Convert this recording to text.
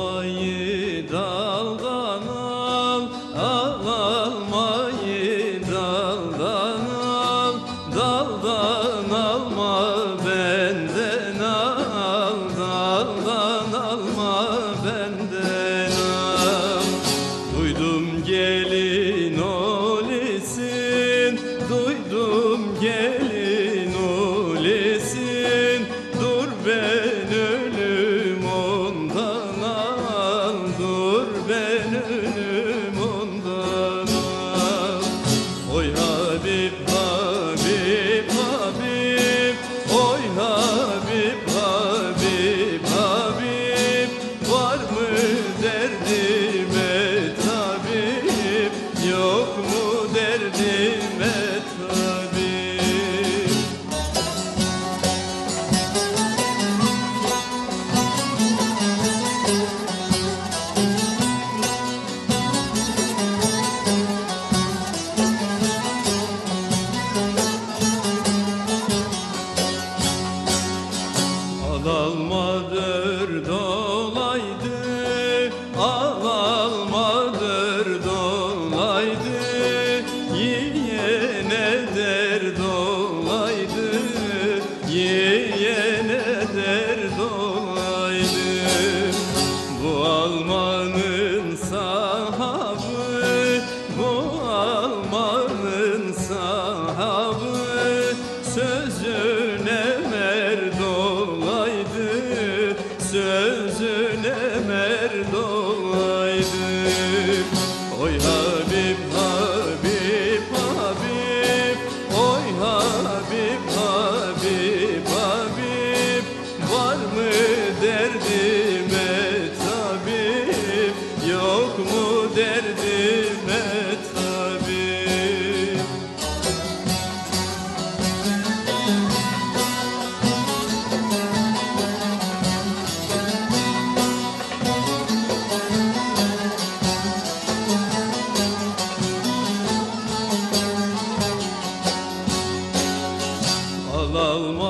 almayı daldan al. Al almayı daldan al. Daldan alma benden al. Daldan alma Duydum gelin olisin. Duydum gelin sahabı sözü al